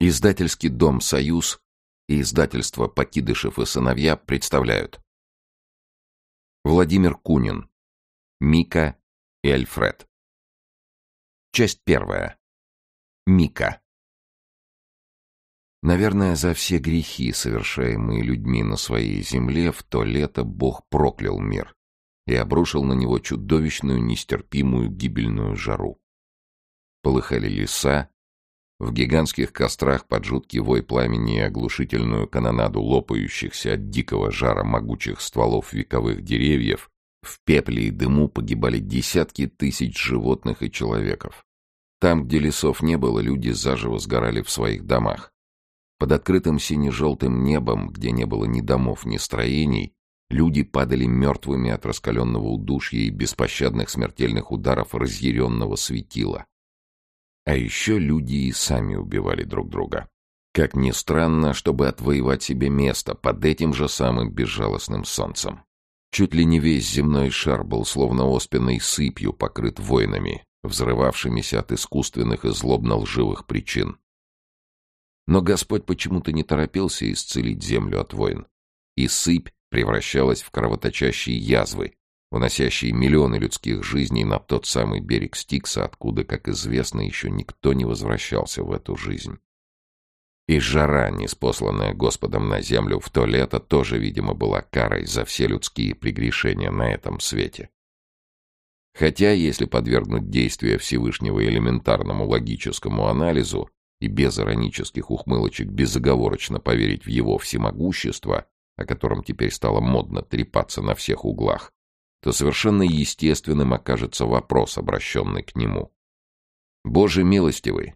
Издательский дом «Союз» и издательство «Покидышев и сыновья» представляют. Владимир Кунин Мика и Альфред. Часть первая. Мика. Наверное, за все грехи, совершаемые людьми на своей земле, в то лето Бог проклял мир и обрушил на него чудовищную, нестерпимую, гибельную жару. Полыхали леса, в гигантских кострах под жуткий вой пламени и оглушительную канонаду лопающихся от дикого жара могучих стволов вековых деревьев в пепле и дыму погибали десятки тысяч животных и человеков. Там, где лесов не было, люди заживо сгорали в своих домах. Под открытым сине-желтым небом, где не было ни домов, ни строений, люди падали мертвыми от раскаленного удушья и беспощадных смертельных ударов разъяренного светила. А еще люди и сами убивали друг друга. Как ни странно, чтобы отвоевать себе место под этим же самым безжалостным солнцем. Чуть ли не весь земной шар был словно оспенной сыпью покрыт войнами, взрывавшимися от искусственных и злобно-лживых причин. Но Господь почему-то не торопился исцелить землю от войн, и сыпь превращалась в кровоточащие язвы, уносящие миллионы людских жизней на тот самый берег Стикса, откуда, как известно, еще никто не возвращался в эту жизнь. И жара, неспосланная Господом на землю в то лето, тоже, видимо, была карой за все людские прегрешения на этом свете. Хотя, если подвергнуть действия Всевышнего элементарному логическому анализу и без иронических ухмылочек безоговорочно поверить в его всемогущество, о котором теперь стало модно трепаться на всех углах, то совершенно естественным окажется вопрос, обращенный к нему. «Боже милостивый,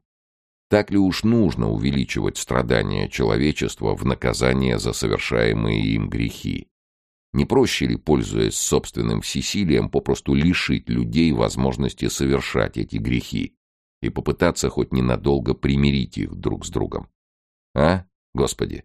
так ли уж нужно увеличивать страдания человечества в наказание за совершаемые им грехи? Не проще ли, пользуясь собственным всесилием, попросту лишить людей возможности совершать эти грехи и попытаться хоть ненадолго примирить их друг с другом? А, Господи?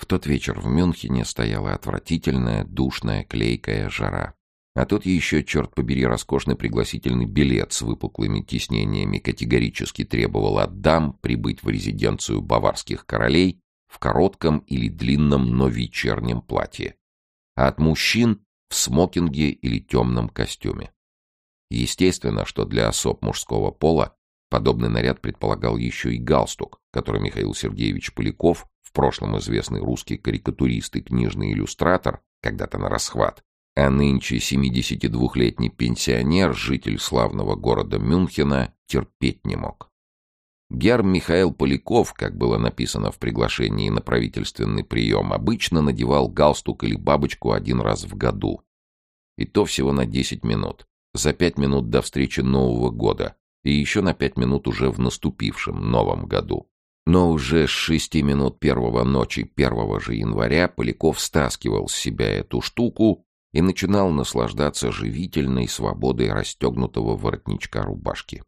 В тот вечер в Мюнхене стояла отвратительная, душная, клейкая жара. А тут еще, черт побери, роскошный пригласительный билет с выпуклыми тиснениями категорически требовал от дам прибыть в резиденцию баварских королей в коротком или длинном, но вечернем платье, а от мужчин в смокинге или темном костюме. Естественно, что для особ мужского пола подобный наряд предполагал еще и галстук, который Михаил Сергеевич Поляков в прошлом известный русский карикатурист и книжный иллюстратор, когда-то на расхват, а нынче 72-летний пенсионер, житель славного города Мюнхена, терпеть не мог. Герм Михаил Поляков, как было написано в приглашении на правительственный прием, обычно надевал галстук или бабочку один раз в году. И то всего на 10 минут. За 5 минут до встречи Нового года. И еще на 5 минут уже в наступившем Новом году. Но уже с шести минут первого ночи первого же января Поляков стаскивал с себя эту штуку и начинал наслаждаться живительной свободой расстегнутого воротничка рубашки.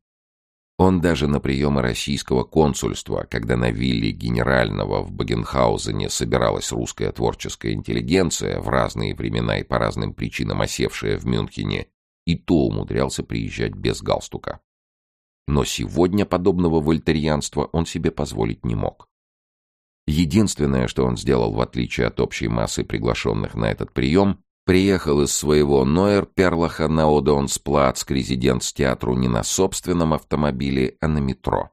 Он даже на приемы российского консульства, когда на вилле генерального в Багенхаузене собиралась русская творческая интеллигенция, в разные времена и по разным причинам осевшая в Мюнхене, и то умудрялся приезжать без галстука. Но сегодня подобного вольтерьянства он себе позволить не мог. Единственное, что он сделал в отличие от общей массы приглашенных на этот прием, приехал из своего Нойер Перлаха на Одеонсплац к резиденц-театру не на собственном автомобиле, а на метро.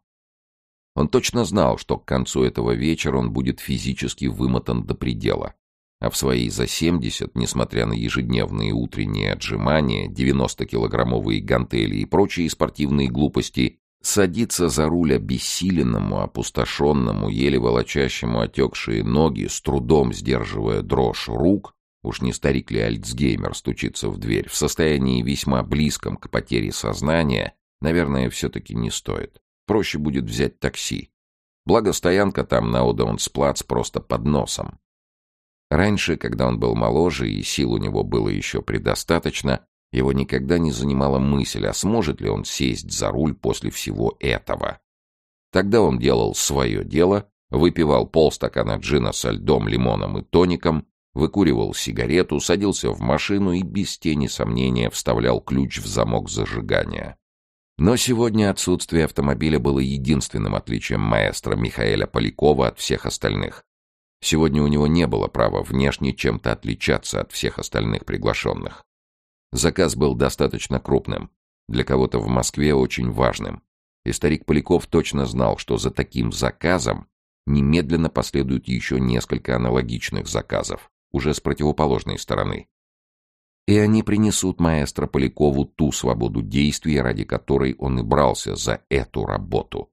Он точно знал, что к концу этого вечера он будет физически вымотан до предела а в свои за 70, несмотря на ежедневные утренние отжимания, 90-килограммовые гантели и прочие спортивные глупости, садиться за руль обессиленному, опустошенному, еле волочащему отекшие ноги, с трудом сдерживая дрожь рук, уж не старик ли Альцгеймер стучится в дверь, в состоянии весьма близком к потере сознания, наверное, все-таки не стоит. Проще будет взять такси. Благо стоянка там на Одаунсплац просто под носом. Раньше, когда он был моложе и сил у него было еще предостаточно, его никогда не занимала мысль, а сможет ли он сесть за руль после всего этого. Тогда он делал свое дело, выпивал полстакана джина со льдом, лимоном и тоником, выкуривал сигарету, садился в машину и без тени сомнения вставлял ключ в замок зажигания. Но сегодня отсутствие автомобиля было единственным отличием маэстро Михаэля Полякова от всех остальных. Сегодня у него не было права внешне чем-то отличаться от всех остальных приглашенных. Заказ был достаточно крупным, для кого-то в Москве очень важным. И старик Поляков точно знал, что за таким заказом немедленно последует еще несколько аналогичных заказов, уже с противоположной стороны. И они принесут маэстро Полякову ту свободу действий, ради которой он и брался за эту работу.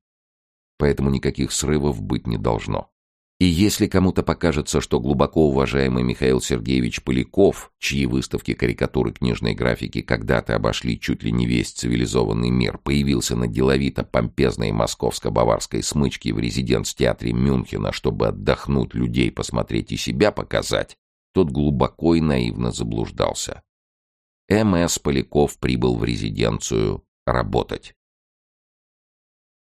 Поэтому никаких срывов быть не должно. И если кому-то покажется, что глубоко уважаемый Михаил Сергеевич Поляков, чьи выставки карикатуры книжной графики когда-то обошли чуть ли не весь цивилизованный мир, появился на деловито-помпезной московско-баварской смычке в резиденц-театре Мюнхена, чтобы отдохнуть людей, посмотреть и себя показать, тот глубоко и наивно заблуждался. М.С. Поляков прибыл в резиденцию работать.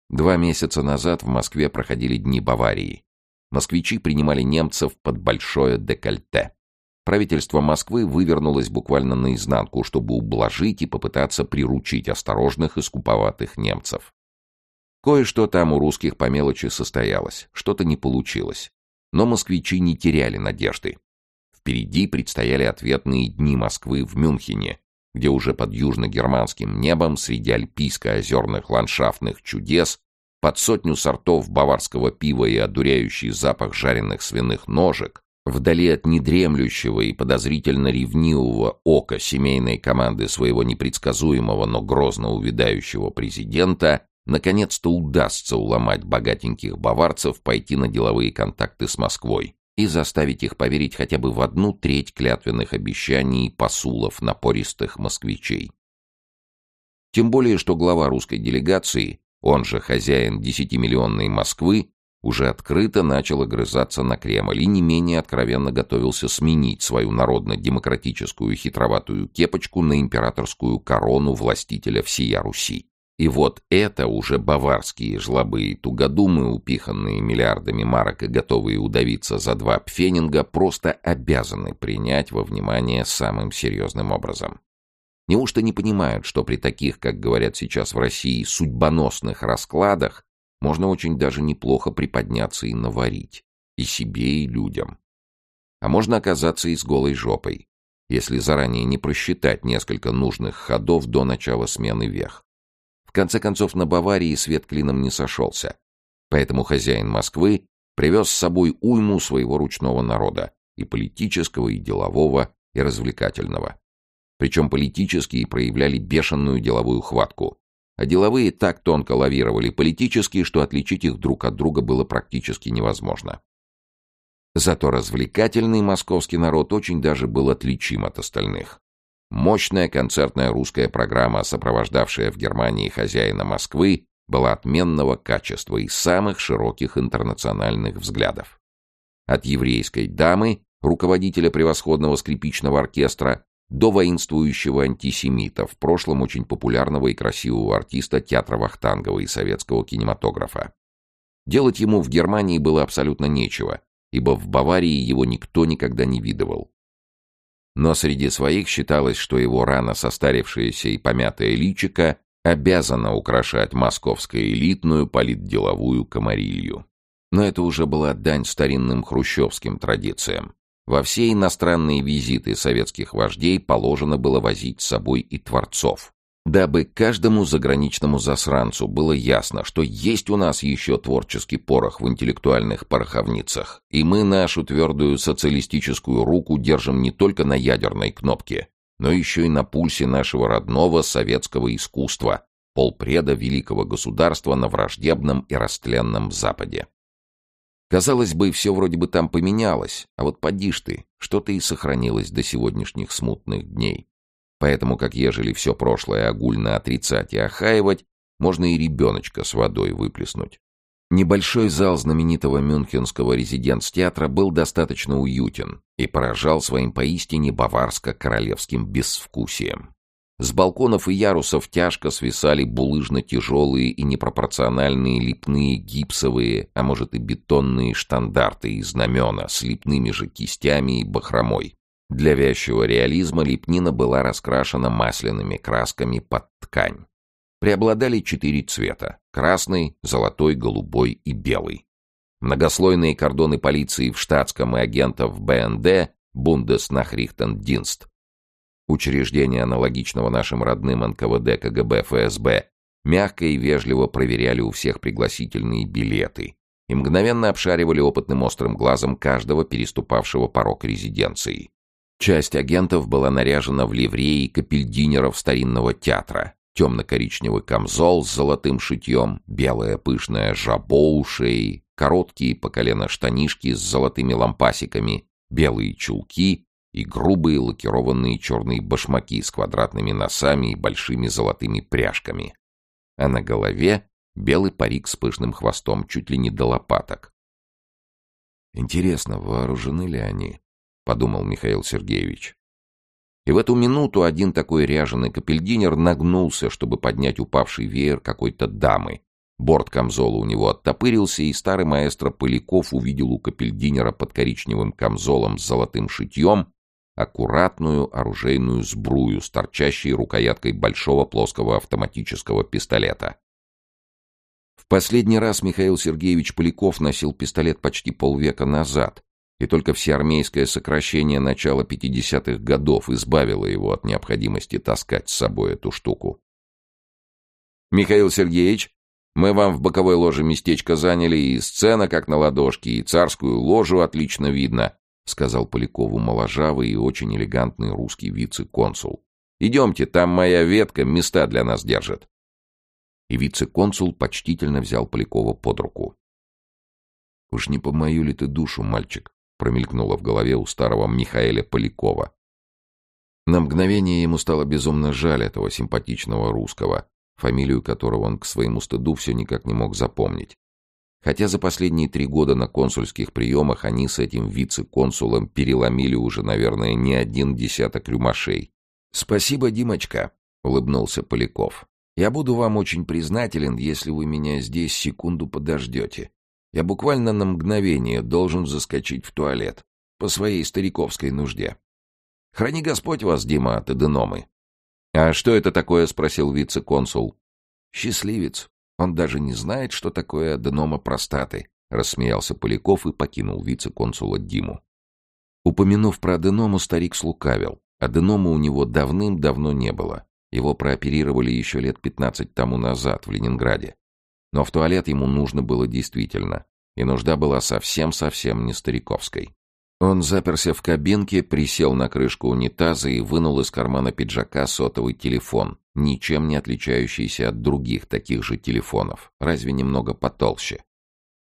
Два месяца назад в Москве проходили Дни Баварии. Москвичи принимали немцев под большое декольте. Правительство Москвы вывернулось буквально наизнанку, чтобы ублажить и попытаться приручить осторожных и скуповатых немцев. Кое-что там у русских по мелочи состоялось, что-то не получилось. Но москвичи не теряли надежды. Впереди предстояли ответные дни Москвы в Мюнхене, где уже под южно-германским небом среди альпийско-озерных ландшафтных чудес под сотню сортов баварского пива и одуряющий запах жареных свиных ножек, вдали от недремлющего и подозрительно ревнивого ока семейной команды своего непредсказуемого, но грозно увядающего президента, наконец-то удастся уломать богатеньких баварцев пойти на деловые контакты с Москвой и заставить их поверить хотя бы в одну треть клятвенных обещаний и посулов напористых москвичей. Тем более, что глава русской делегации он же хозяин десятимиллионной Москвы, уже открыто начал огрызаться на Кремль и не менее откровенно готовился сменить свою народно-демократическую хитроватую кепочку на императорскую корону властителя всея Руси. И вот это уже баварские жлобы и тугодумы, упиханные миллиардами марок и готовые удавиться за два пфенинга, просто обязаны принять во внимание самым серьезным образом. Неужто не понимают, что при таких, как говорят сейчас в России, судьбоносных раскладах можно очень даже неплохо приподняться и наварить. И себе, и людям. А можно оказаться и с голой жопой, если заранее не просчитать несколько нужных ходов до начала смены вех. В конце концов, на Баварии свет клином не сошелся. Поэтому хозяин Москвы привез с собой уйму своего ручного народа, и политического, и делового, и развлекательного причем политические проявляли бешеную деловую хватку. А деловые так тонко лавировали политические, что отличить их друг от друга было практически невозможно. Зато развлекательный московский народ очень даже был отличим от остальных. Мощная концертная русская программа, сопровождавшая в Германии хозяина Москвы, была отменного качества и самых широких интернациональных взглядов. От еврейской дамы, руководителя превосходного скрипичного оркестра, до воинствующего антисемита, в прошлом очень популярного и красивого артиста театра Вахтангова и советского кинематографа. Делать ему в Германии было абсолютно нечего, ибо в Баварии его никто никогда не видывал. Но среди своих считалось, что его рано состарившееся и помятое личико обязано украшать московскую элитную политделовую комарилью. Но это уже была дань старинным хрущевским традициям. Во все иностранные визиты советских вождей положено было возить с собой и творцов, дабы каждому заграничному засранцу было ясно, что есть у нас еще творческий порох в интеллектуальных пороховницах, и мы нашу твердую социалистическую руку держим не только на ядерной кнопке, но еще и на пульсе нашего родного советского искусства, полпреда великого государства на враждебном и растленном Западе. Казалось бы, все вроде бы там поменялось, а вот поди ж ты, что-то и сохранилось до сегодняшних смутных дней. Поэтому, как ежели все прошлое огульно отрицать и охаивать, можно и ребеночка с водой выплеснуть. Небольшой зал знаменитого мюнхенского резиденц-театра был достаточно уютен и поражал своим поистине баварско-королевским безвкусием. С балконов и ярусов тяжко свисали булыжно-тяжелые и непропорциональные липные гипсовые, а может и бетонные штандарты и знамена с липными же кистями и бахромой. Для вязчего реализма лепнина была раскрашена масляными красками под ткань. преобладали четыре цвета — красный, золотой, голубой и белый. Многослойные кордоны полиции в штатском и агентов БНД Бундеснахрихтендинст. Учреждения аналогичного нашим родным НКВД, КГБ, ФСБ мягко и вежливо проверяли у всех пригласительные билеты и мгновенно обшаривали опытным острым глазом каждого переступавшего порог резиденции. Часть агентов была наряжена в ливреи капельдинеров старинного театра, темно-коричневый камзол с золотым шитьем, белая пышная жабо у шеи, короткие по колено штанишки с золотыми лампасиками, белые чулки и грубые лакированные черные башмаки с квадратными носами и большими золотыми пряжками. А на голове белый парик с пышным хвостом чуть ли не до лопаток. «Интересно, вооружены ли они?» — подумал Михаил Сергеевич. И в эту минуту один такой ряженый капельдинер нагнулся, чтобы поднять упавший веер какой-то дамы. Борт камзола у него оттопырился, и старый маэстро Поляков увидел у капельдинера под коричневым камзолом с золотым шитьем аккуратную оружейную сбрую с торчащей рукояткой большого плоского автоматического пистолета. В последний раз Михаил Сергеевич Поляков носил пистолет почти полвека назад, и только всеармейское сокращение начала 50-х годов избавило его от необходимости таскать с собой эту штуку. «Михаил Сергеевич, мы вам в боковой ложе местечко заняли, и сцена как на ладошке, и царскую ложу отлично видно», сказал Полякову моложавый и очень элегантный русский вице-консул. «Идемте, там моя ветка места для нас держит». И вице-консул почтительно взял Полякова под руку. «Уж не по мою ли ты душу, мальчик?» промелькнуло в голове у старого Михаэля Полякова. На мгновение ему стало безумно жаль этого симпатичного русского, фамилию которого он к своему стыду все никак не мог запомнить. Хотя за последние три года на консульских приемах они с этим вице-консулом переломили уже, наверное, не один десяток рюмашей. «Спасибо, Димочка», — улыбнулся Поляков. «Я буду вам очень признателен, если вы меня здесь секунду подождете. Я буквально на мгновение должен заскочить в туалет. По своей стариковской нужде. Храни Господь вас, Дима, от эденомы. — А что это такое? — спросил вице-консул. — Счастливец. Он даже не знает, что такое аденома простаты, — рассмеялся Поляков и покинул вице-консула Диму. Упомянув про аденому, старик слукавил. Аденомы у него давным-давно не было. Его прооперировали еще лет пятнадцать тому назад в Ленинграде. Но в туалет ему нужно было действительно, и нужда была совсем-совсем не стариковской. Он заперся в кабинке, присел на крышку унитаза и вынул из кармана пиджака сотовый телефон, ничем не отличающийся от других таких же телефонов, разве немного потолще.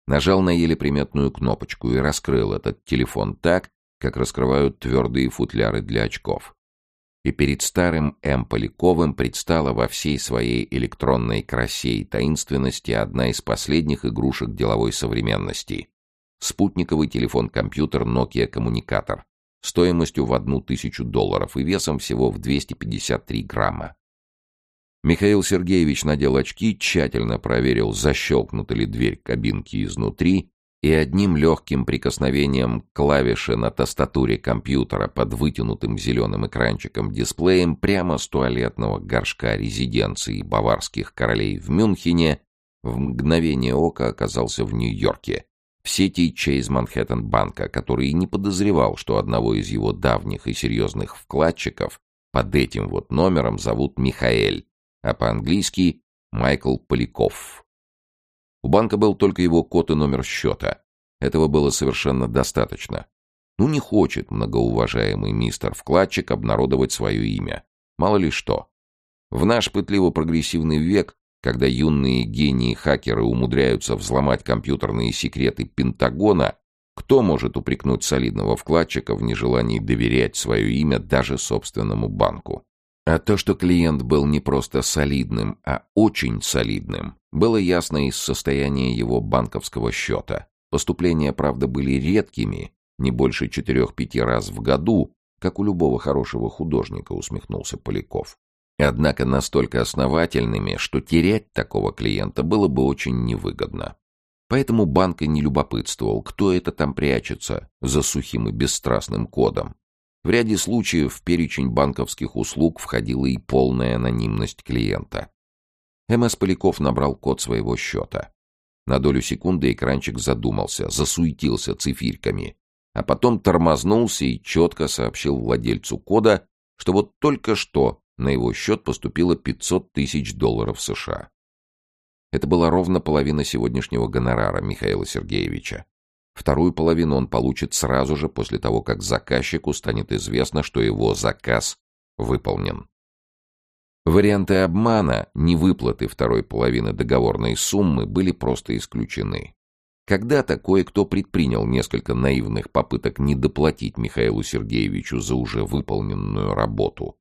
Нажал на еле приметную кнопочку и раскрыл этот телефон так, как раскрывают твердые футляры для очков и перед старым М. Поляковым предстала во всей своей электронной красе и таинственности одна из последних игрушек деловой современности. Спутниковый телефон-компьютер Nokia Коммуникатор стоимостью в одну тысячу долларов и весом всего в 253 грамма. Михаил Сергеевич надел очки, тщательно проверил, защелкнута ли дверь кабинки изнутри и одним легким прикосновением клавиши на тастатуре компьютера под вытянутым зеленым экранчиком-дисплеем прямо с туалетного горшка резиденции баварских королей в Мюнхене в мгновение ока оказался в Нью-Йорке, в сети Чейз Манхэттен банка, который и не подозревал, что одного из его давних и серьезных вкладчиков под этим вот номером зовут Михаэль, а по-английски Майкл Поляков. У банка был только его код и номер счета. Этого было совершенно достаточно. Ну, не хочет многоуважаемый мистер-вкладчик обнародовать свое имя. Мало ли что. В наш пытливо-прогрессивный век, когда юные гении-хакеры умудряются взломать компьютерные секреты Пентагона, кто может упрекнуть солидного вкладчика в нежелании доверять свое имя даже собственному банку? А то, что клиент был не просто солидным, а очень солидным, было ясно из состояния его банковского счета. Поступления, правда, были редкими, не больше четырех-пяти раз в году, как у любого хорошего художника, усмехнулся Поляков. Однако настолько основательными, что терять такого клиента было бы очень невыгодно. Поэтому банк и не любопытствовал, кто это там прячется за сухим и бесстрастным кодом. В ряде случаев в перечень банковских услуг входила и полная анонимность клиента. МС Поляков набрал код своего счета. На долю секунды экранчик задумался, засуетился цифирьками, а потом тормознулся и четко сообщил владельцу кода, что вот только что на его счет поступило 500 тысяч долларов США. Это была ровно половина сегодняшнего гонорара Михаила Сергеевича. Вторую половину он получит сразу же после того, как заказчику станет известно, что его заказ выполнен. Варианты обмана, невыплаты второй половины договорной суммы были просто исключены. Когда-то кое-кто предпринял несколько наивных попыток не доплатить Михаилу Сергеевичу за уже выполненную работу.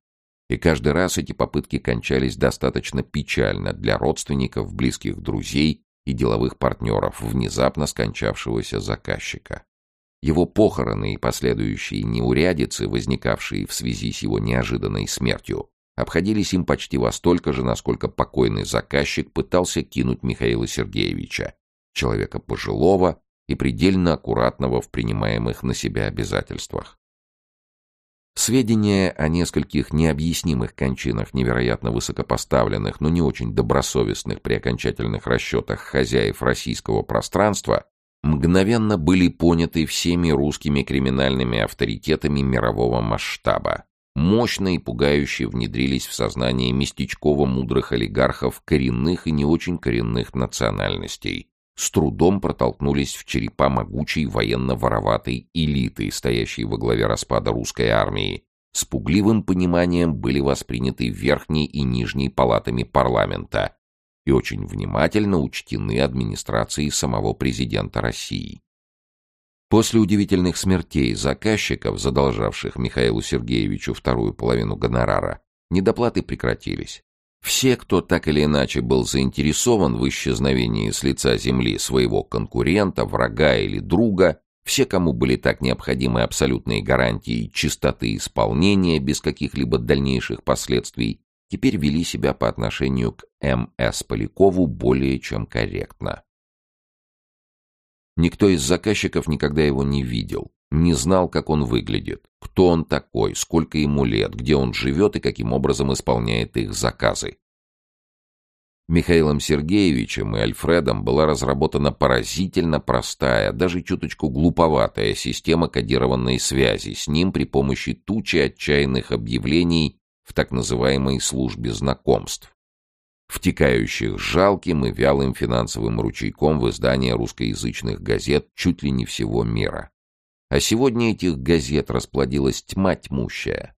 И каждый раз эти попытки кончались достаточно печально для родственников, близких друзей и деловых партнеров внезапно скончавшегося заказчика. Его похороны и последующие неурядицы, возникавшие в связи с его неожиданной смертью, обходились им почти во столько же, насколько покойный заказчик пытался кинуть Михаила Сергеевича, человека пожилого и предельно аккуратного в принимаемых на себя обязательствах. Сведения о нескольких необъяснимых кончинах невероятно высокопоставленных, но не очень добросовестных при окончательных расчетах хозяев российского пространства мгновенно были поняты всеми русскими криминальными авторитетами мирового масштаба. Мощно и пугающе внедрились в сознание местечково-мудрых олигархов коренных и не очень коренных национальностей, с трудом протолкнулись в черепа могучей военно-вороватой элиты, стоящей во главе распада русской армии. С пугливым пониманием были восприняты верхней и нижней палатами парламента и очень внимательно учтены администрацией самого президента России. После удивительных смертей заказчиков, задолжавших Михаилу Сергеевичу вторую половину гонорара, недоплаты прекратились. Все, кто так или иначе был заинтересован в исчезновении с лица земли своего конкурента, врага или друга, все, кому были так необходимы абсолютные гарантии чистоты исполнения без каких-либо дальнейших последствий, теперь вели себя по отношению к М.С. Полякову более чем корректно. Никто из заказчиков никогда его не видел, не знал, как он выглядит, кто он такой, сколько ему лет, где он живет и каким образом исполняет их заказы. Михаилом Сергеевичем и Альфредом была разработана поразительно простая, даже чуточку глуповатая система кодированной связи с ним при помощи тучи отчаянных объявлений в так называемой службе знакомств, втекающих жалким и вялым финансовым ручейком в издания русскоязычных газет чуть ли не всего мира. А сегодня этих газет расплодилась тьма тьмущая.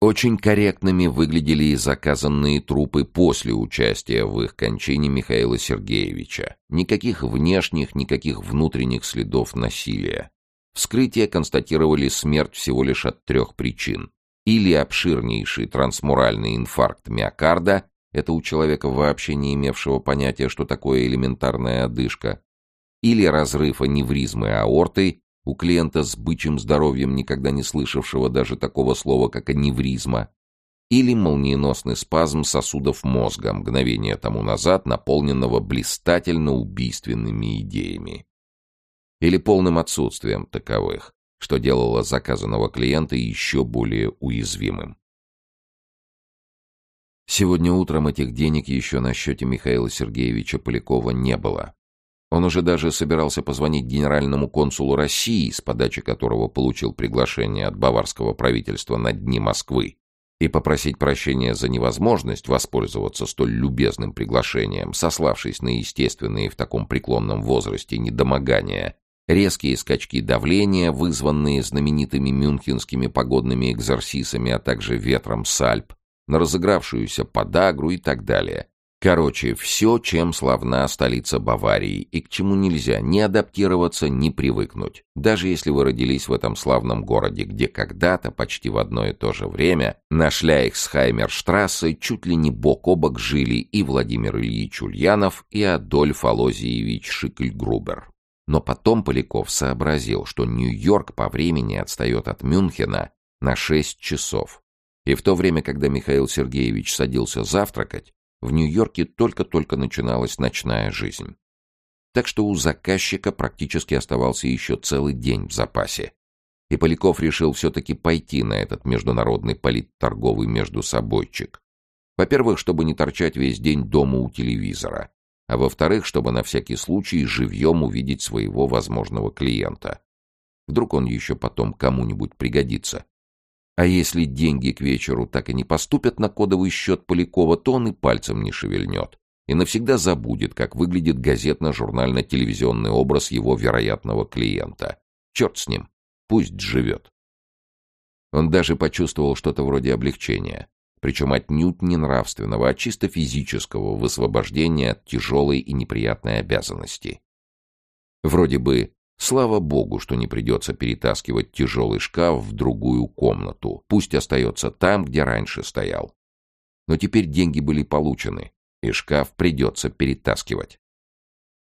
Очень корректными выглядели и заказанные трупы после участия в их кончине Михаила Сергеевича. Никаких внешних, никаких внутренних следов насилия. Вскрытие констатировали смерть всего лишь от трех причин. Или обширнейший трансмуральный инфаркт миокарда, это у человека вообще не имевшего понятия, что такое элементарная одышка, или разрыв аневризмы аорты у клиента с бычьим здоровьем, никогда не слышавшего даже такого слова, как аневризма, или молниеносный спазм сосудов мозга, мгновение тому назад наполненного блистательно убийственными идеями. Или полным отсутствием таковых, что делало заказанного клиента еще более уязвимым. Сегодня утром этих денег еще на счете Михаила Сергеевича Полякова не было. Он уже даже собирался позвонить генеральному консулу России, с подачи которого получил приглашение от баварского правительства на дни Москвы, и попросить прощения за невозможность воспользоваться столь любезным приглашением, сославшись на естественные в таком преклонном возрасте недомогания, резкие скачки давления, вызванные знаменитыми мюнхенскими погодными экзорсисами, а также ветром сальп, на разыгравшуюся подагру и так далее. Короче, все, чем славна столица Баварии, и к чему нельзя ни адаптироваться, ни привыкнуть. Даже если вы родились в этом славном городе, где когда-то, почти в одно и то же время, на Шляйхсхаймерштрассе чуть ли не бок о бок жили и Владимир Ильич Ульянов, и Адольф Алозиевич Шикльгрубер. Но потом Поляков сообразил, что Нью-Йорк по времени отстает от Мюнхена на шесть часов. И в то время, когда Михаил Сергеевич садился завтракать, в Нью-Йорке только-только начиналась ночная жизнь. Так что у заказчика практически оставался еще целый день в запасе. И Поляков решил все-таки пойти на этот международный политторговый междусобойчик. Во-первых, чтобы не торчать весь день дома у телевизора. А во-вторых, чтобы на всякий случай живьем увидеть своего возможного клиента. Вдруг он еще потом кому-нибудь пригодится. А если деньги к вечеру так и не поступят на кодовый счет Полякова, то он и пальцем не шевельнет. И навсегда забудет, как выглядит газетно-журнально-телевизионный образ его вероятного клиента. Черт с ним. Пусть живет. Он даже почувствовал что-то вроде облегчения. Причем отнюдь не нравственного, а чисто физического высвобождения от тяжелой и неприятной обязанности. Вроде бы Слава богу, что не придется перетаскивать тяжелый шкаф в другую комнату. Пусть остается там, где раньше стоял. Но теперь деньги были получены, и шкаф придется перетаскивать.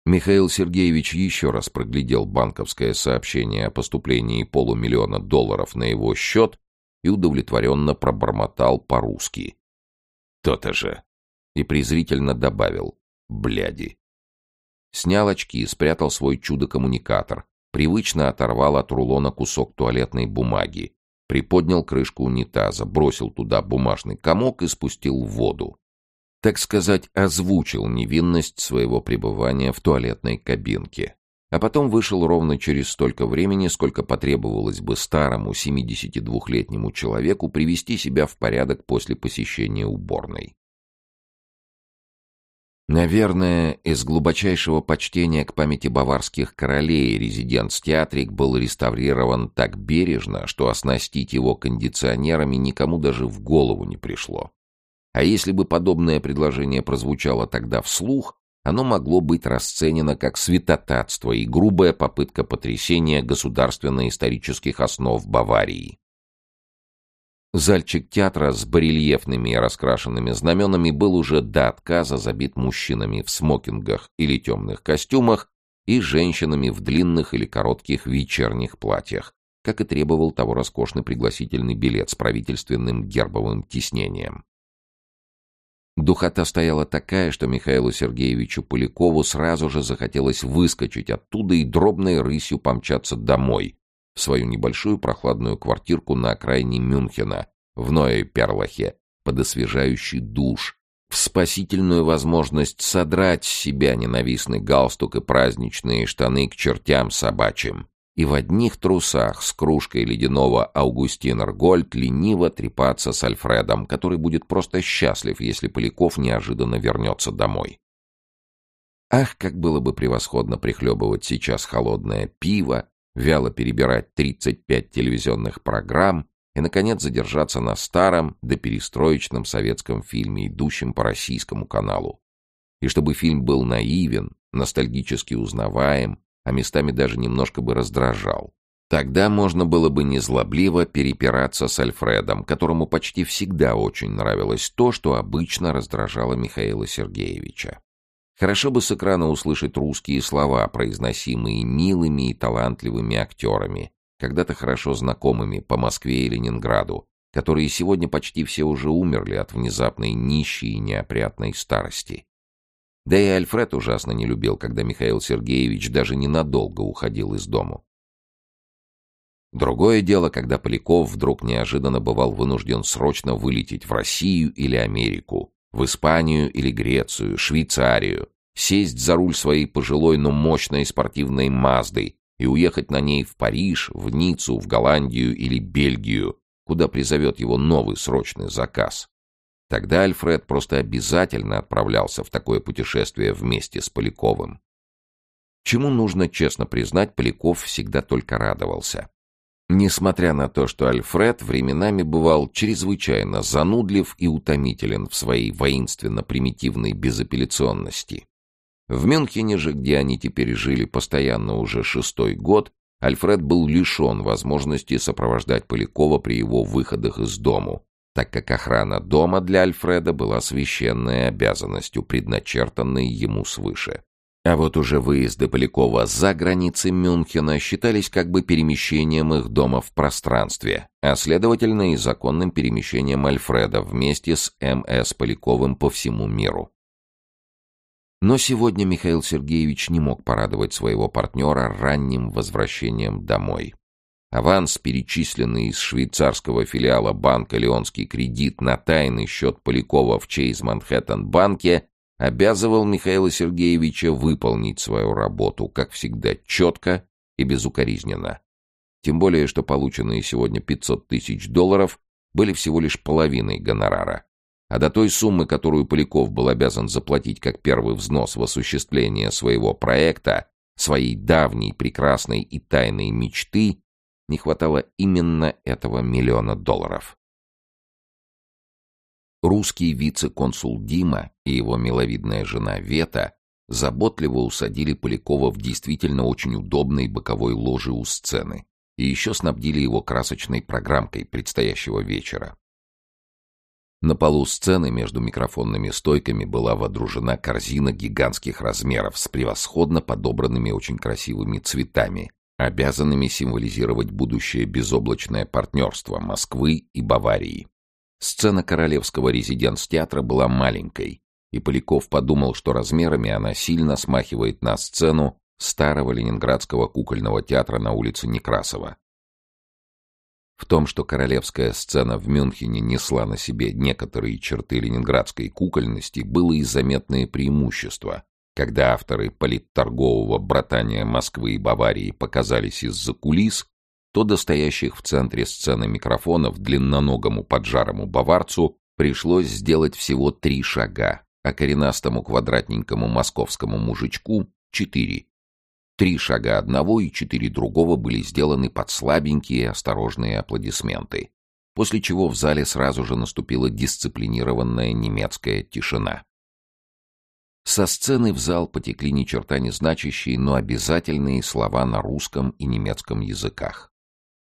Михаил Сергеевич еще раз проглядел банковское сообщение о поступлении полумиллиона долларов на его счет и удовлетворенно пробормотал по-русски. «То-то же!» и презрительно добавил «бляди». Снял очки, спрятал свой чудо-коммуникатор, привычно оторвал от рулона кусок туалетной бумаги, приподнял крышку унитаза, бросил туда бумажный комок и спустил в воду. Так сказать, озвучил невинность своего пребывания в туалетной кабинке. А потом вышел ровно через столько времени, сколько потребовалось бы старому 72-летнему человеку привести себя в порядок после посещения уборной. Наверное, из глубочайшего почтения к памяти баварских королей резиденц Театрик был реставрирован так бережно, что оснастить его кондиционерами никому даже в голову не пришло. А если бы подобное предложение прозвучало тогда вслух, оно могло быть расценено как святотатство и грубая попытка потрясения государственно-исторических основ Баварии. Зальчик театра с барельефными и раскрашенными знаменами был уже до отказа забит мужчинами в смокингах или темных костюмах и женщинами в длинных или коротких вечерних платьях, как и требовал того роскошный пригласительный билет с правительственным гербовым тиснением. Духота стояла такая, что Михаилу Сергеевичу Полякову сразу же захотелось выскочить оттуда и дробной рысью помчаться домой, свою небольшую прохладную квартирку на окраине Мюнхена, в Ное-Перлахе, под освежающий душ, в спасительную возможность содрать с себя ненавистный галстук и праздничные штаны к чертям собачьим, и в одних трусах с кружкой ледяного Аугустинер Гольд лениво трепаться с Альфредом, который будет просто счастлив, если Поляков неожиданно вернется домой. Ах, как было бы превосходно прихлебывать сейчас холодное пиво, вяло перебирать 35 телевизионных программ и, наконец, задержаться на старом доперестроечном советском фильме, идущем по российскому каналу. И чтобы фильм был наивен, ностальгически узнаваем, а местами даже немножко бы раздражал. Тогда можно было бы незлобливо перепираться с Альфредом, которому почти всегда очень нравилось то, что обычно раздражало Михаила Сергеевича. Хорошо бы с экрана услышать русские слова, произносимые милыми и талантливыми актерами, когда-то хорошо знакомыми по Москве и Ленинграду, которые сегодня почти все уже умерли от внезапной нищей и неопрятной старости. Да и Альфред ужасно не любил, когда Михаил Сергеевич даже ненадолго уходил из дому. Другое дело, когда Поляков вдруг неожиданно бывал вынужден срочно вылететь в Россию или Америку, в Испанию или Грецию, Швейцарию, сесть за руль своей пожилой, но мощной спортивной Маздой и уехать на ней в Париж, в Ниццу, в Голландию или Бельгию, куда призовет его новый срочный заказ. Тогда Альфред просто обязательно отправлялся в такое путешествие вместе с Поляковым. Чему нужно честно признать, Поляков всегда только радовался. Несмотря на то, что Альфред временами бывал чрезвычайно занудлив и утомителен в своей воинственно-примитивной безапелляционности. В Мюнхене же, где они теперь жили постоянно уже шестой год, Альфред был лишен возможности сопровождать Полякова при его выходах из дому, так как охрана дома для Альфреда была священной обязанностью, предначертанной ему свыше. А вот уже выезды Полякова за границы Мюнхена считались как бы перемещением их дома в пространстве, а следовательно и законным перемещением Альфреда вместе с М.С. Поляковым по всему миру. Но сегодня Михаил Сергеевич не мог порадовать своего партнера ранним возвращением домой. Аванс, перечисленный из швейцарского филиала банка «Леонский кредит» на тайный счет Полякова в Чейз Манхэттен банке, обязывал Михаила Сергеевича выполнить свою работу, как всегда, четко и безукоризненно. Тем более, что полученные сегодня 500 тысяч долларов были всего лишь половиной гонорара. А до той суммы, которую Поляков был обязан заплатить как первый взнос в осуществление своего проекта, своей давней, прекрасной и тайной мечты, не хватало именно этого миллиона долларов. Русский вице-консул Дима и его миловидная жена Вета заботливо усадили Полякова в действительно очень удобной боковой ложе у сцены и еще снабдили его красочной программкой предстоящего вечера. На полу сцены между микрофонными стойками была водружена корзина гигантских размеров с превосходно подобранными очень красивыми цветами, обязанными символизировать будущее безоблачное партнерство Москвы и Баварии. Сцена королевского резиденс-театра была маленькой, и Поляков подумал, что размерами она сильно смахивает на сцену старого ленинградского кукольного театра на улице Некрасова. В том, что королевская сцена в Мюнхене несла на себе некоторые черты ленинградской кукольности, было и заметное преимущество, когда авторы политторгового братания Москвы и Баварии показались из-за кулис, то до стоящих в центре сцены микрофонов длинноногому поджарому баварцу пришлось сделать всего три шага, а коренастому квадратненькому московскому мужичку — четыре. Три шага одного и четыре другого были сделаны под слабенькие осторожные аплодисменты, после чего в зале сразу же наступила дисциплинированная немецкая тишина. Со сцены в зал потекли ни черта не значащие, но обязательные слова на русском и немецком языках.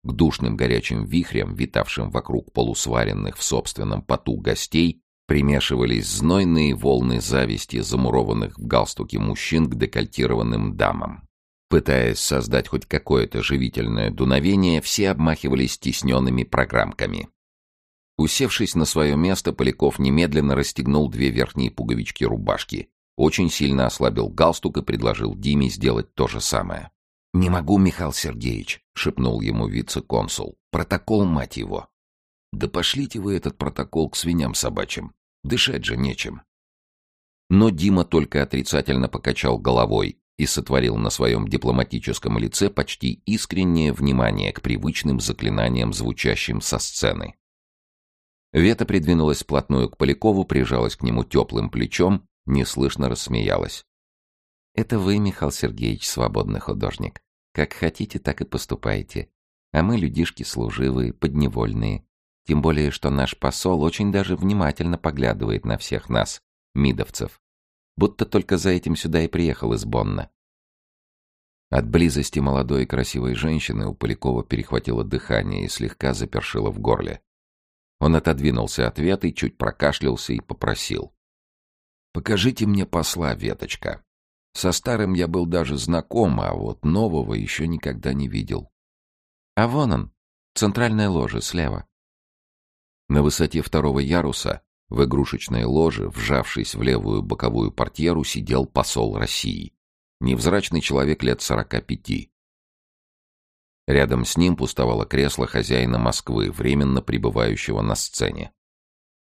К душным горячим вихрям, витавшим вокруг полусваренных в собственном поту гостей, примешивались знойные волны зависти, замурованных в галстуке мужчин к декольтированным дамам. Пытаясь создать хоть какое-то живительное дуновение, все обмахивались стесненными программками. Усевшись на свое место, Поляков немедленно расстегнул две верхние пуговички рубашки, очень сильно ослабил галстук и предложил Диме сделать то же самое. «Не могу, Михаил Сергеевич», — шепнул ему вице-консул. «Протокол, мать его». «Да пошлите вы этот протокол к свиням собачьим. Дышать же нечем». Но Дима только отрицательно покачал головой и сотворил на своем дипломатическом лице почти искреннее внимание к привычным заклинаниям, звучащим со сцены. Вета придвинулась вплотную к Полякову, прижалась к нему теплым плечом неслышно рассмеялась. «Это вы, Михаил Сергеевич, свободный художник. Как хотите, так и поступайте. А мы людишки служивые, подневольные. Тем более, что наш посол очень даже внимательно поглядывает на всех нас, мидовцев. Будто только за этим сюда и приехал из Бонна». От близости молодой и красивой женщины у Полякова перехватило дыхание и слегка запершило в горле. Он отодвинулся от Веты, чуть прокашлялся и попросил. Покажите мне посла, Веточка. Со старым я был даже знаком, а вот нового еще никогда не видел. А вон он, центральная ложа слева. На высоте второго яруса, в игрушечной ложе, вжавшись в левую боковую портьеру, сидел посол России. Невзрачный человек лет сорока пяти. Рядом с ним пустовало кресло хозяина Москвы, временно пребывающего на сцене.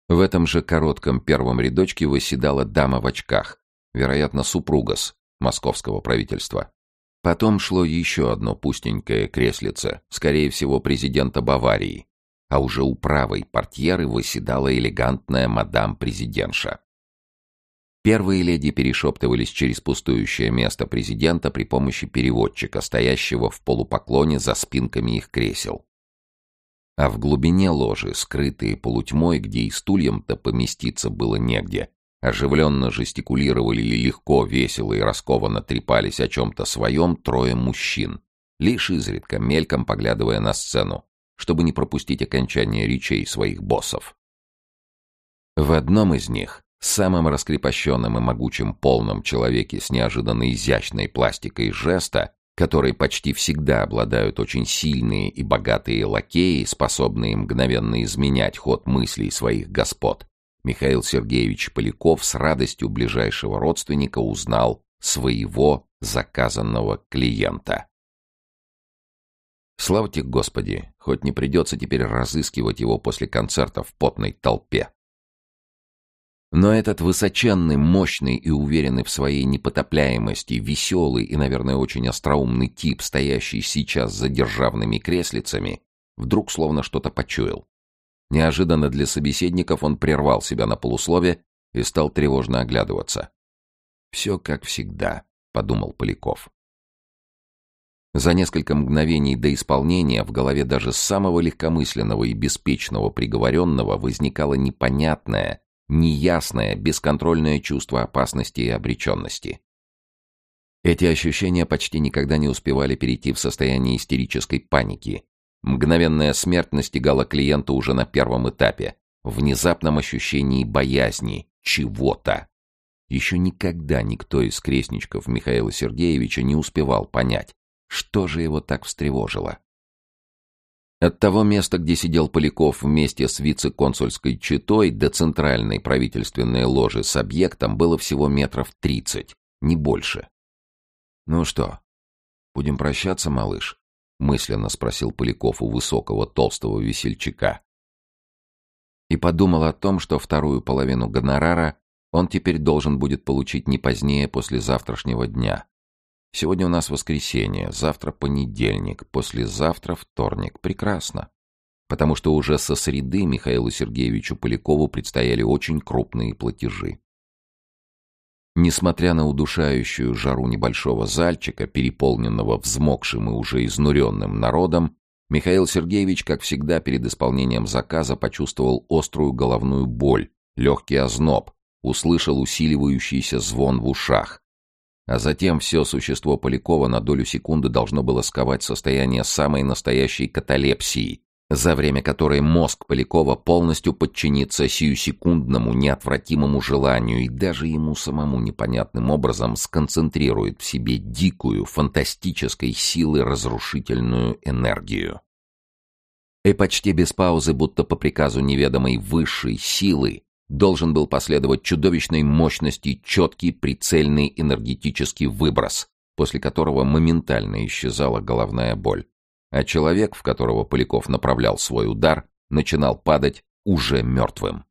В этом же коротком первом рядочке восседала дама в очках, вероятно, супруга с московского правительства. Потом шло еще одно пустенькое креслице, скорее всего, президента Баварии, а уже у правой портьеры восседала элегантная мадам-президентша. Первые леди перешептывались через пустующее место президента при помощи переводчика, стоящего в полупоклоне за спинками их кресел. А в глубине ложи, скрытые полутьмой, где и стульям-то поместиться было негде, оживленно жестикулировали или легко, весело и раскованно трепались о чем-то своем трое мужчин, лишь изредка мельком поглядывая на сцену, чтобы не пропустить окончание речей своих боссов. В одном из них, самым раскрепощенным и могучим полном человеке с неожиданно изящной пластикой жеста, которой почти всегда обладают очень сильные и богатые лакеи, способные мгновенно изменять ход мыслей своих господ, Михаил Сергеевич Поляков с радостью ближайшего родственника узнал своего заказанного клиента. Славьте Господи, хоть не придется теперь разыскивать его после концерта в потной толпе. Но этот высоченный, мощный и уверенный в своей непотопляемости, веселый и, наверное, очень остроумный тип, стоящий сейчас за державными креслицами, вдруг словно что-то почуял. Неожиданно для собеседников он прервал себя на полуслове и стал тревожно оглядываться. «Все как всегда», — подумал Поляков. За несколько мгновений до исполнения в голове даже самого легкомысленного и беспечного приговоренного возникало непонятное, неясное, бесконтрольное чувство опасности и обреченности. Эти ощущения почти никогда не успевали перейти в состояние истерической паники. Мгновенная смерть настигала клиента уже на первом этапе, в внезапном ощущении боязни, чего-то. Еще никогда никто из крестничков Михаила Сергеевича не успевал понять, что же его так встревожило. От того места, где сидел Поляков вместе с вице-консульской читой, до центральной правительственной ложи с объектом было всего метров тридцать, не больше. «Ну что, будем прощаться, малыш?» — мысленно спросил Поляков у высокого толстого весельчака. И подумал о том, что вторую половину гонорара он теперь должен будет получить не позднее после завтрашнего дня. Сегодня у нас воскресенье, завтра понедельник, послезавтра вторник. Прекрасно. Потому что уже со среды Михаилу Сергеевичу Полякову предстояли очень крупные платежи. Несмотря на удушающую жару небольшого зальчика, переполненного взмокшим и уже изнуренным народом, Михаил Сергеевич, как всегда, перед исполнением заказа почувствовал острую головную боль, легкий озноб, услышал усиливающийся звон в ушах, а затем все существо Полякова на долю секунды должно было сковать состояние самой настоящей каталепсии, за время которой мозг Полякова полностью подчинится сиюсекундному, неотвратимому желанию и даже ему самому непонятным образом сконцентрирует в себе дикую, фантастической силы разрушительную энергию. И почти без паузы, будто по приказу неведомой высшей силы, должен был последовать чудовищной мощности четкий прицельный энергетический выброс, после которого моментально исчезала головная боль. А человек, в которого Поляков направлял свой удар, начинал падать уже мертвым.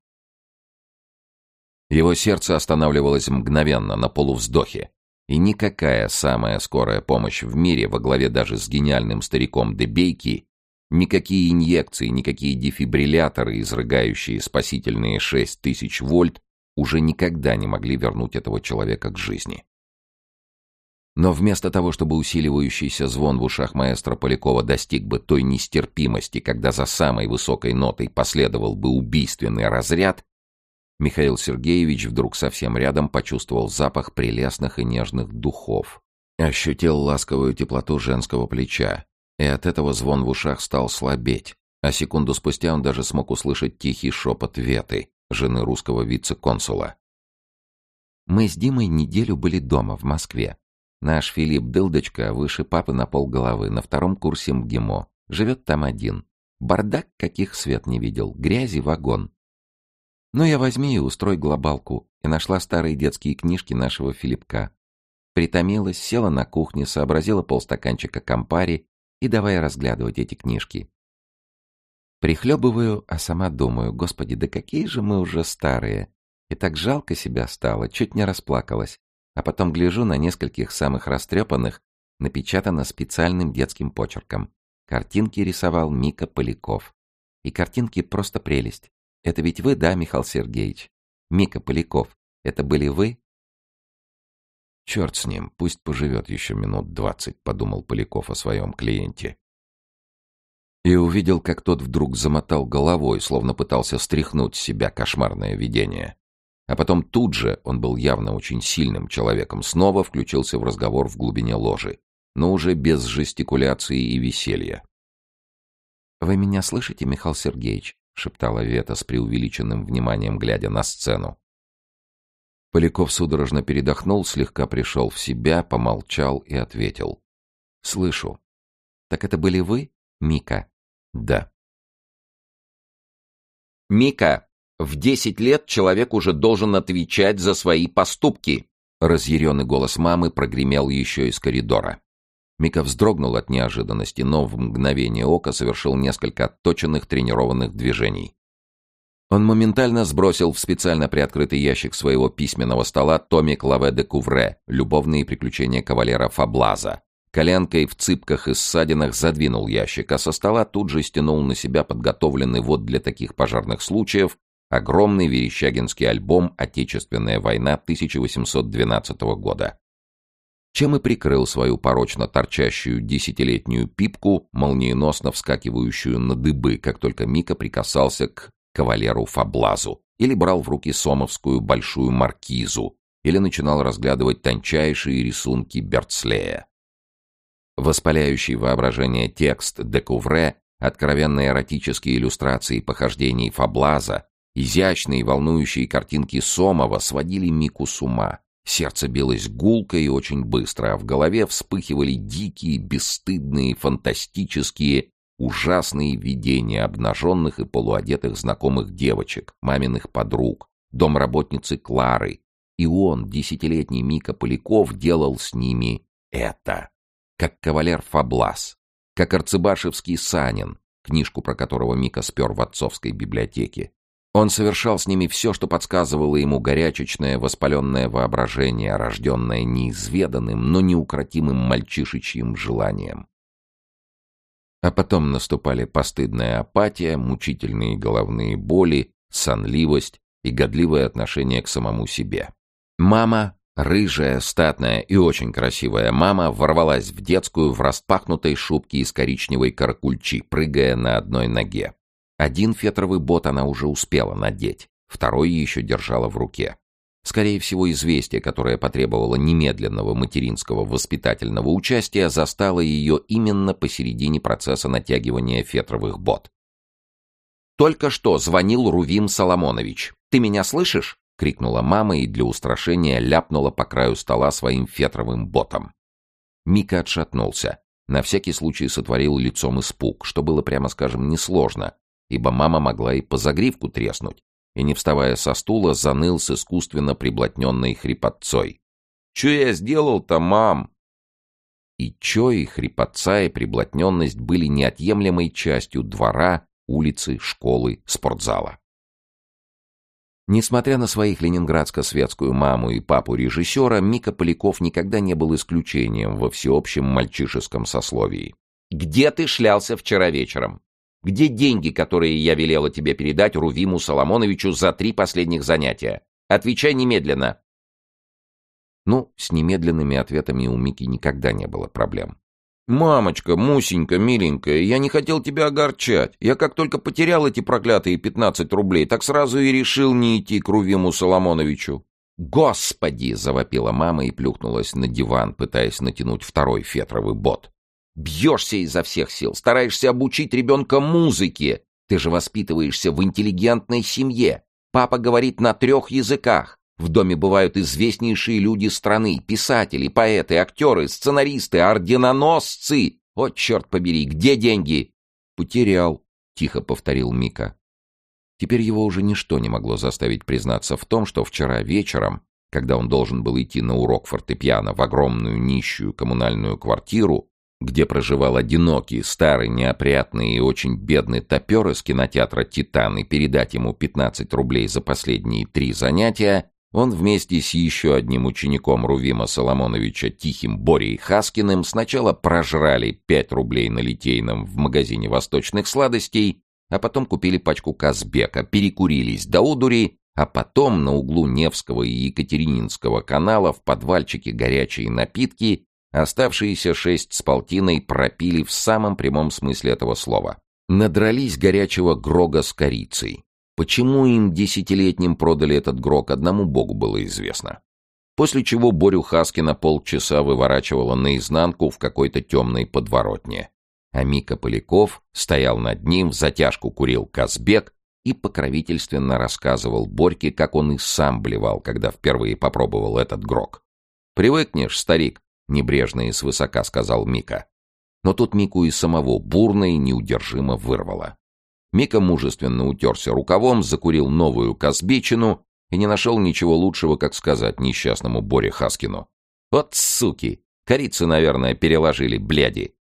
Его сердце останавливалось мгновенно, на полувздохе, и никакая самая скорая помощь в мире во главе даже с гениальным стариком Дебейки Никакие инъекции, никакие дефибрилляторы, изрыгающие спасительные 6000 вольт, уже никогда не могли вернуть этого человека к жизни. Но вместо того, чтобы усиливающийся звон в ушах маэстро Полякова достиг бы той нестерпимости, когда за самой высокой нотой последовал бы убийственный разряд, Михаил Сергеевич вдруг совсем рядом почувствовал запах прелестных и нежных духов. Ощутил ласковую теплоту женского плеча, и от этого звон в ушах стал слабеть, а секунду спустя он даже смог услышать тихий шепот Веты, жены русского вице-консула. «Мы с Димой неделю были дома, в Москве. Наш Филипп Дылдочка выше папы на полголовы, на втором курсе МГИМО. Живет там один. Бардак, каких свет не видел, грязи вагон. Ну, я возьми и устрой глобалку. И нашла старые детские книжки нашего Филипка. Притомилась, села на кухне, сообразила полстаканчика компари и давай разглядывать эти книжки. Прихлебываю, а сама думаю, господи, да какие же мы уже старые. И так жалко себя стало, чуть не расплакалась. А потом гляжу на нескольких самых растрепанных, напечатано специальным детским почерком. Картинки рисовал Мика Поляков. И картинки просто прелесть. Это ведь вы, да, Михаил Сергеевич? Мика Поляков, это были вы? «Черт с ним, пусть поживет еще минут двадцать», — подумал Поляков о своем клиенте. И увидел, как тот вдруг замотал головой, словно пытался стряхнуть с себя кошмарное видение. А потом тут же, он был явно очень сильным человеком, снова включился в разговор в глубине ложи, но уже без жестикуляции и веселья. «Вы меня слышите, Михаил Сергеевич?» — шептала Вета с преувеличенным вниманием, глядя на сцену. Поляков судорожно передохнул, слегка пришел в себя, помолчал и ответил. «Слышу. Так это были вы, Мика?» «Да». «Мика, в десять лет человек уже должен отвечать за свои поступки!» Разъяренный голос мамы прогремел еще из коридора. Мика вздрогнул от неожиданности, но в мгновение ока совершил несколько отточенных тренированных движений. Он моментально сбросил в специально приоткрытый ящик своего письменного стола томик Лаве де Кувре «Любовные приключения кавалера Фаблаза». Коленкой в цыпках и ссадинах задвинул ящик, а со стола тут же стянул на себя подготовленный вот для таких пожарных случаев огромный верещагинский альбом «Отечественная война» 1812 года. Чем и прикрыл свою порочно торчащую десятилетнюю пипку, молниеносно вскакивающую на дыбы, как только Мика прикасался к кавалеру Фаблазу, или брал в руки сомовскую большую маркизу, или начинал разглядывать тончайшие рисунки Берцлея. Воспаляющий воображение текст Декувре, откровенные эротические иллюстрации похождений Фаблаза, изящные волнующие картинки Сомова сводили Мику с ума. Сердце билось гулко и очень быстро, а в голове вспыхивали дикие, бесстыдные, фантастические Ужасные видения обнаженных и полуодетых знакомых девочек, маминых подруг, домработницы Клары. И он, десятилетний Мика Поляков, делал с ними это. Как кавалер Фаблас, как арцебашевский Санин, книжку про которого Мика спер в отцовской библиотеке. Он совершал с ними все, что подсказывало ему горячечное воспаленное воображение, рожденное неизведанным, но неукротимым мальчишечьим желанием. А потом наступали постыдная апатия, мучительные головные боли, сонливость и годливое отношение к самому себе. Мама, рыжая, статная и очень красивая мама, ворвалась в детскую в распахнутой шубке из коричневой каракульчи, прыгая на одной ноге. Один фетровый бот она уже успела надеть, второй еще держала в руке. Скорее всего, известие, которое потребовало немедленного материнского воспитательного участия, застало ее именно посередине процесса натягивания фетровых бот. «Только что звонил Рувим Соломонович. Ты меня слышишь?» — крикнула мама и для устрашения ляпнула по краю стола своим фетровым ботом. Мика отшатнулся. На всякий случай сотворил лицом испуг, что было, прямо скажем, несложно, ибо мама могла и по загривку треснуть, и, не вставая со стула, заныл с искусственно приблотненной хрипотцой. «Чё я сделал-то, мам?» И чё, и хрипотца, и приблотненность были неотъемлемой частью двора, улицы, школы, спортзала. Несмотря на своих ленинградско-светскую маму и папу режиссера, Мика Поляков никогда не был исключением во всеобщем мальчишеском сословии. «Где ты шлялся вчера вечером?» Где деньги, которые я велела тебе передать Рувиму Соломоновичу за три последних занятия? Отвечай немедленно. Ну, с немедленными ответами у Мики никогда не было проблем. «Мамочка, Мусенька, миленькая, я не хотел тебя огорчать. Я как только потерял эти проклятые пятнадцать рублей, так сразу и решил не идти к Рувиму Соломоновичу». «Господи!» — завопила мама и плюхнулась на диван, пытаясь натянуть второй фетровый бот. Бьешься изо всех сил, стараешься обучить ребенка музыке. Ты же воспитываешься в интеллигентной семье. Папа говорит на трех языках. В доме бывают известнейшие люди страны, писатели, поэты, актеры, сценаристы, орденоносцы. О, черт побери, где деньги? Потерял, тихо повторил Мика. Теперь его уже ничто не могло заставить признаться в том, что вчера вечером, когда он должен был идти на урок фортепиано в огромную нищую коммунальную квартиру, где проживал одинокий, старый, неопрятный и очень бедный топер из кинотеатра «Титан» и передать ему 15 рублей за последние три занятия, он вместе с еще одним учеником Рувима Соломоновича, Тихим Борей Хаскиным, сначала прожрали 5 рублей на Литейном в магазине восточных сладостей, а потом купили пачку Казбека, перекурились до удури, а потом на углу Невского и Екатерининского канала в подвальчике горячие напитки Оставшиеся шесть с полтиной пропили в самом прямом смысле этого слова. Надрались горячего грога с корицей. Почему им десятилетним продали этот грог, одному богу было известно. После чего Борю Хаскина полчаса выворачивала наизнанку в какой-то темной подворотне. А Мика Поляков стоял над ним, в затяжку курил Казбек и покровительственно рассказывал Борьке, как он и сам блевал, когда впервые попробовал этот грог. «Привыкнешь, старик, — небрежно и свысока сказал Мика. Но тут Мику и самого бурно и неудержимо вырвало. Мика мужественно утерся рукавом, закурил новую казбичину и не нашел ничего лучшего, как сказать несчастному Боре Хаскину. «Вот суки! Корицы, наверное, переложили, бляди.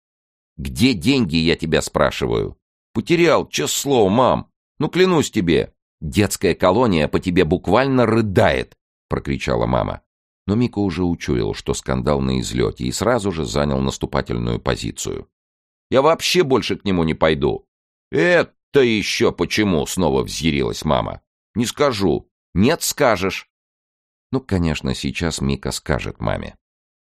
Где деньги, я тебя спрашиваю? Потерял, честное слово, мам. Ну, клянусь тебе. Детская колония по тебе буквально рыдает, прокричала мама. Но Мика уже учуял, что скандал на излете, и сразу же занял наступательную позицию. «Я вообще больше к нему не пойду!» «Это еще почему?» — снова взъярилась мама. «Не скажу». «Нет, скажешь». Ну, конечно, сейчас Мика скажет маме.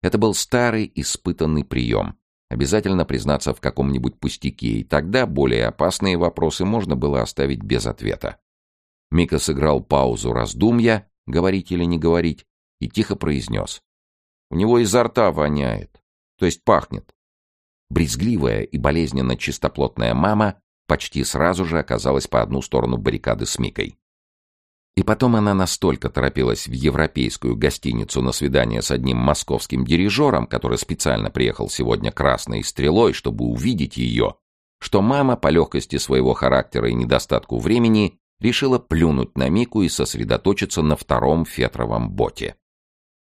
Это был старый, испытанный прием. Обязательно признаться в каком-нибудь пустяке, и тогда более опасные вопросы можно было оставить без ответа. Мика сыграл паузу раздумья, говорить или не говорить, и тихо произнес. «У него изо рта воняет, то есть пахнет». Брезгливая и болезненно чистоплотная мама почти сразу же оказалась по одну сторону баррикады с Микой. И потом она настолько торопилась в европейскую гостиницу на свидание с одним московским дирижером, который специально приехал сегодня красной стрелой, чтобы увидеть ее, что мама по легкости своего характера и недостатку времени решила плюнуть на Мику и сосредоточиться на втором фетровом боте.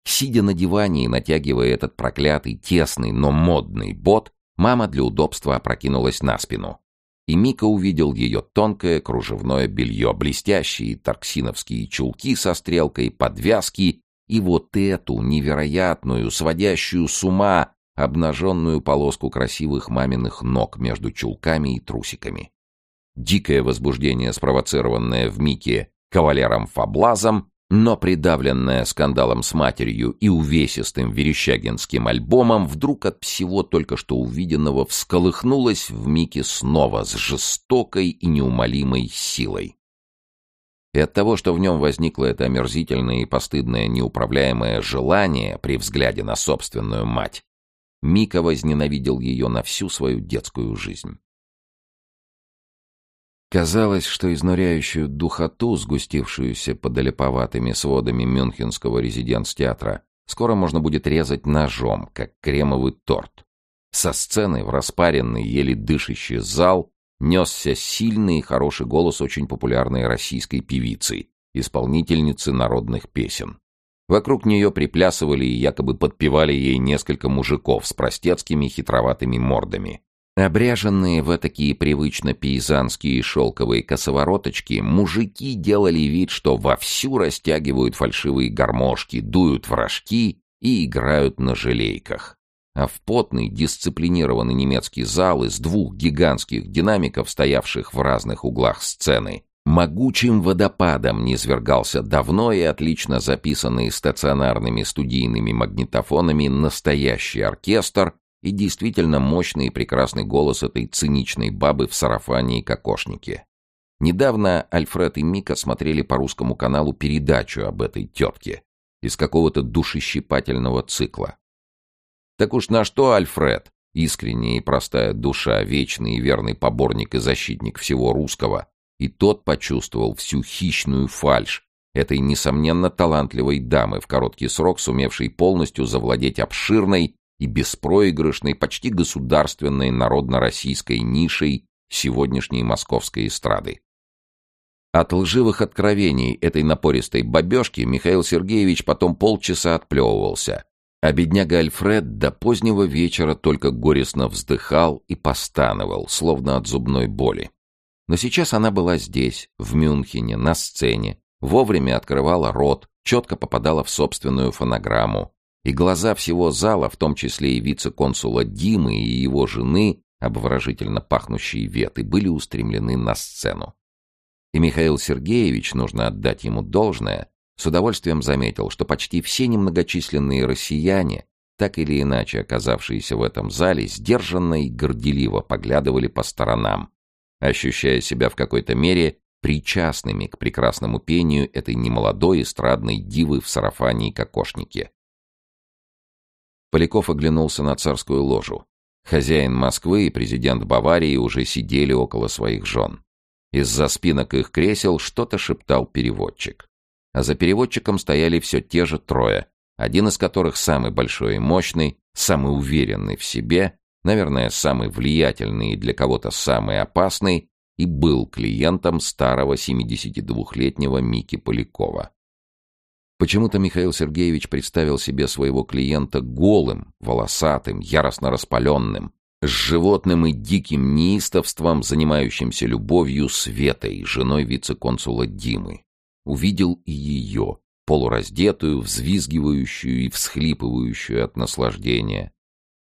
Сидя на диване и натягивая этот проклятый, тесный, но модный бот, мама для удобства опрокинулась на спину. И Мика увидел ее тонкое кружевное белье, блестящие торксиновские чулки со стрелкой, подвязки и вот эту невероятную, сводящую с ума, обнаженную полоску красивых маминых ног между чулками и трусиками. Дикое возбуждение, спровоцированное в Мике кавалером Фаблазом, но придавленная скандалом с матерью и увесистым верещагинским альбомом, вдруг от всего только что увиденного всколыхнулась в Мике снова с жестокой и неумолимой силой. И от того, что в нем возникло это омерзительное и постыдное неуправляемое желание при взгляде на собственную мать, Мика возненавидел ее на всю свою детскую жизнь. Казалось, что изнуряющую духоту, сгустившуюся под олеповатыми сводами мюнхенского резиденц-театра, скоро можно будет резать ножом, как кремовый торт. Со сцены в распаренный, еле дышащий зал несся сильный и хороший голос очень популярной российской певицы, исполнительницы народных песен. Вокруг нее приплясывали и якобы подпевали ей несколько мужиков с простецкими хитроватыми мордами. Обряженные в такие привычно пейзанские шелковые косовороточки, мужики делали вид, что вовсю растягивают фальшивые гармошки, дуют в рожки и играют на желейках. А в потный, дисциплинированный немецкий зал из двух гигантских динамиков, стоявших в разных углах сцены, могучим водопадом низвергался давно и отлично записанный стационарными студийными магнитофонами настоящий оркестр и действительно мощный и прекрасный голос этой циничной бабы в сарафане и кокошнике. Недавно Альфред и Мика смотрели по русскому каналу передачу об этой тетке из какого-то душещипательного цикла. Так уж на что Альфред, искренняя и простая душа, вечный и верный поборник и защитник всего русского, и тот почувствовал всю хищную фальшь этой, несомненно, талантливой дамы, в короткий срок сумевшей полностью завладеть обширной и беспроигрышной, почти государственной народно-российской нишей сегодняшней московской эстрады. От лживых откровений этой напористой бабешки Михаил Сергеевич потом полчаса отплевывался, а бедняга Альфред до позднего вечера только горестно вздыхал и постановал, словно от зубной боли. Но сейчас она была здесь, в Мюнхене, на сцене, вовремя открывала рот, четко попадала в собственную фонограмму, и глаза всего зала, в том числе и вице-консула Димы и его жены, обворожительно пахнущие веты, были устремлены на сцену. И Михаил Сергеевич, нужно отдать ему должное, с удовольствием заметил, что почти все немногочисленные россияне, так или иначе оказавшиеся в этом зале, сдержанно и горделиво поглядывали по сторонам, ощущая себя в какой-то мере причастными к прекрасному пению этой немолодой эстрадной дивы в сарафане и кокошнике. Поляков оглянулся на царскую ложу. Хозяин Москвы и президент Баварии уже сидели около своих жен. Из-за спинок их кресел что-то шептал переводчик. А за переводчиком стояли все те же трое, один из которых самый большой и мощный, самый уверенный в себе, наверное, самый влиятельный и для кого-то самый опасный, и был клиентом старого 72-летнего Мики Полякова. Почему-то Михаил Сергеевич представил себе своего клиента голым, волосатым, яростно распаленным, с животным и диким неистовством, занимающимся любовью Светой, женой вице-консула Димы. Увидел и ее, полураздетую, взвизгивающую и всхлипывающую от наслаждения.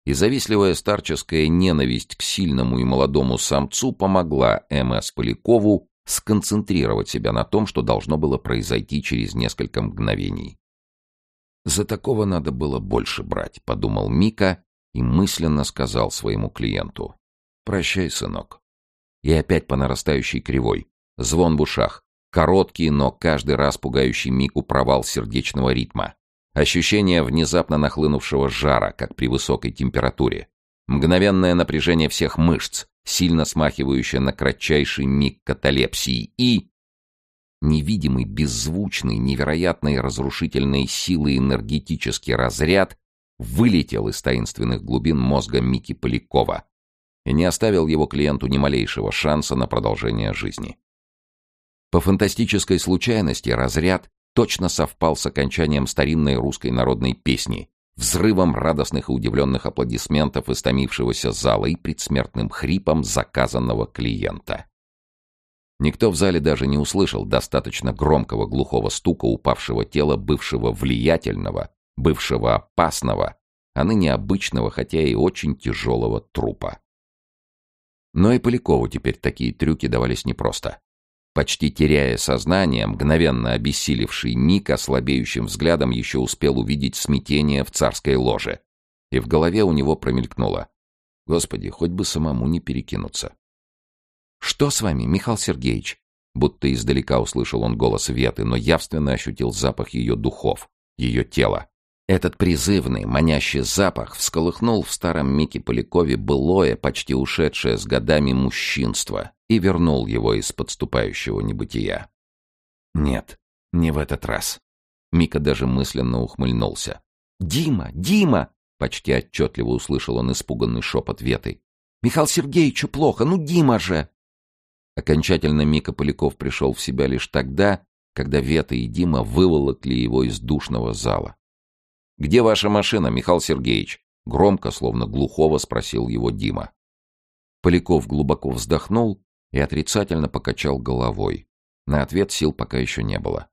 И завистливая старческая ненависть к сильному и молодому самцу помогла М.С. Полякову сконцентрировать себя на том, что должно было произойти через несколько мгновений. «За такого надо было больше брать», — подумал Мика и мысленно сказал своему клиенту. «Прощай, сынок». И опять по нарастающей кривой. Звон в ушах. Короткий, но каждый раз пугающий Мику провал сердечного ритма. Ощущение внезапно нахлынувшего жара, как при высокой температуре. Мгновенное напряжение всех мышц, сильно смахивающая на кратчайший миг каталепсии, и... Невидимый, беззвучный, невероятной разрушительной силы энергетический разряд вылетел из таинственных глубин мозга Мики Полякова и не оставил его клиенту ни малейшего шанса на продолжение жизни. По фантастической случайности разряд точно совпал с окончанием старинной русской народной песни, взрывом радостных и удивленных аплодисментов истомившегося зала и предсмертным хрипом заказанного клиента. Никто в зале даже не услышал достаточно громкого глухого стука упавшего тела бывшего влиятельного, бывшего опасного, а ныне обычного, хотя и очень тяжелого трупа. Но и Полякову теперь такие трюки давались непросто. Почти теряя сознание, мгновенно обессилевший Ник ослабеющим взглядом еще успел увидеть смятение в царской ложе. И в голове у него промелькнуло. Господи, хоть бы самому не перекинуться. «Что с вами, Михаил Сергеевич?» Будто издалека услышал он голос Веты, но явственно ощутил запах ее духов, ее тела. Этот призывный, манящий запах всколыхнул в старом Мике Полякове былое, почти ушедшее с годами мужчинство и вернул его из подступающего небытия. Нет, не в этот раз. Мика даже мысленно ухмыльнулся. «Дима! Дима!» — почти отчетливо услышал он испуганный шепот Веты. «Михаил Сергеевичу плохо, ну Дима же!» Окончательно Мика Поляков пришел в себя лишь тогда, когда Вета и Дима выволокли его из душного зала. «Где ваша машина, Михаил Сергеевич?» Громко, словно глухого, спросил его Дима. Поляков глубоко вздохнул и отрицательно покачал головой. На ответ сил пока еще не было.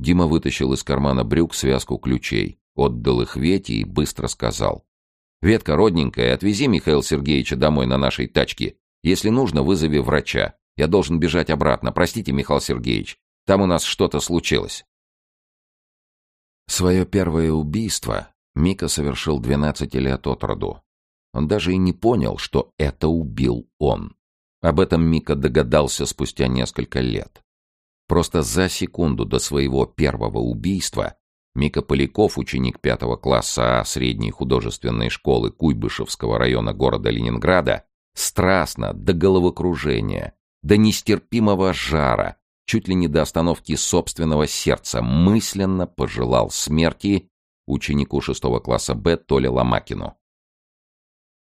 Дима вытащил из кармана брюк связку ключей, отдал их Вете и быстро сказал. «Ветка, родненькая, отвези Михаила Сергеевича домой на нашей тачке. Если нужно, вызови врача. Я должен бежать обратно. Простите, Михаил Сергеевич, там у нас что-то случилось». Свое первое убийство Мика совершил 12 лет от роду. Он даже и не понял, что это убил он. Об этом Мика догадался спустя несколько лет. Просто за секунду до своего первого убийства Мика Поляков, ученик пятого класса А средней художественной школы Куйбышевского района города Ленинграда, страстно, до головокружения, до нестерпимого жара, чуть ли не до остановки собственного сердца, мысленно пожелал смерти ученику шестого класса Б Толе Ломакину.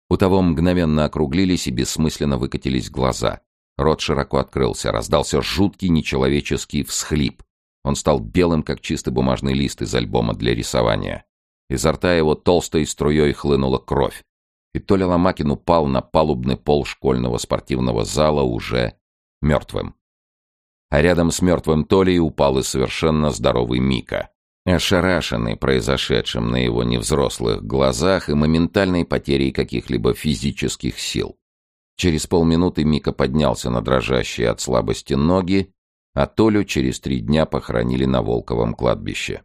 У того мгновенно округлились и бессмысленно выкатились глаза. Рот широко открылся, раздался жуткий нечеловеческий всхлип. Он стал белым, как чистый бумажный лист из альбома для рисования. Изо рта его толстой струей хлынула кровь. И Толя Ломакин упал на палубный пол школьного спортивного зала уже мертвым а рядом с мертвым Толей упал и совершенно здоровый Мика, ошарашенный произошедшим на его невзрослых глазах и моментальной потерей каких-либо физических сил. Через полминуты Мика поднялся на дрожащие от слабости ноги, а Толю через три дня похоронили на Волковом кладбище.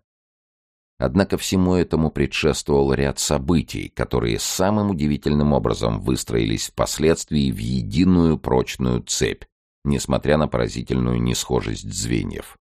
Однако всему этому предшествовал ряд событий, которые самым удивительным образом выстроились впоследствии в единую прочную цепь, несмотря на поразительную несхожесть звеньев.